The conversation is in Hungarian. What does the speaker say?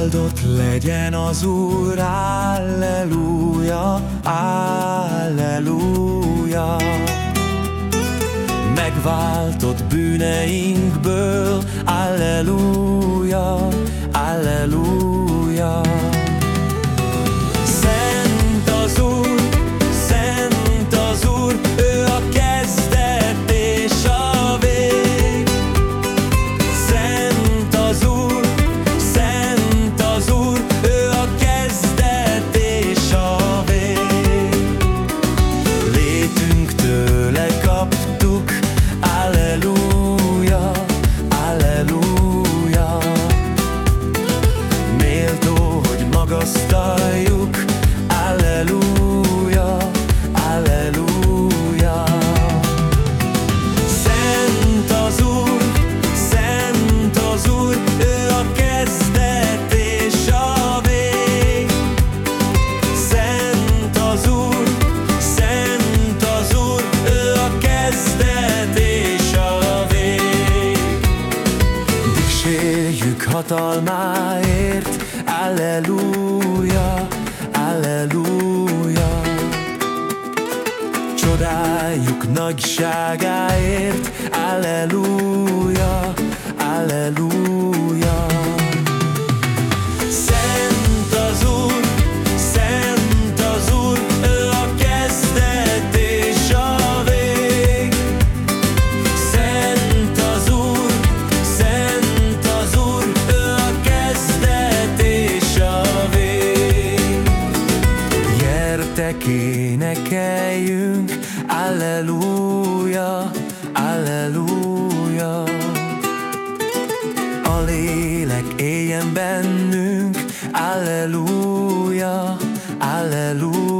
Áldott legyen az Úr, Alleluja, Alleluja Megváltott bűneinkből halljuk, Alleluja, Alleluja. Szent az Úr, Szent az Úr, ő a kezdet és a vég. Szent az Úr, Szent az Úr, ő a kezdet és a vég. Dicsérjük hatalmáért, Alleluja. Jézusunk nagyságáért, Alleluja, Alleluja. Szent az Úr, Szent az Úr, ő a kezdet és a vég. Szent az Úr, Szent az Úr, ő a kezdet és a vég. Gyertek én, Alleluja, Alleluja A lélek éljen bennünk Alleluja, Alleluja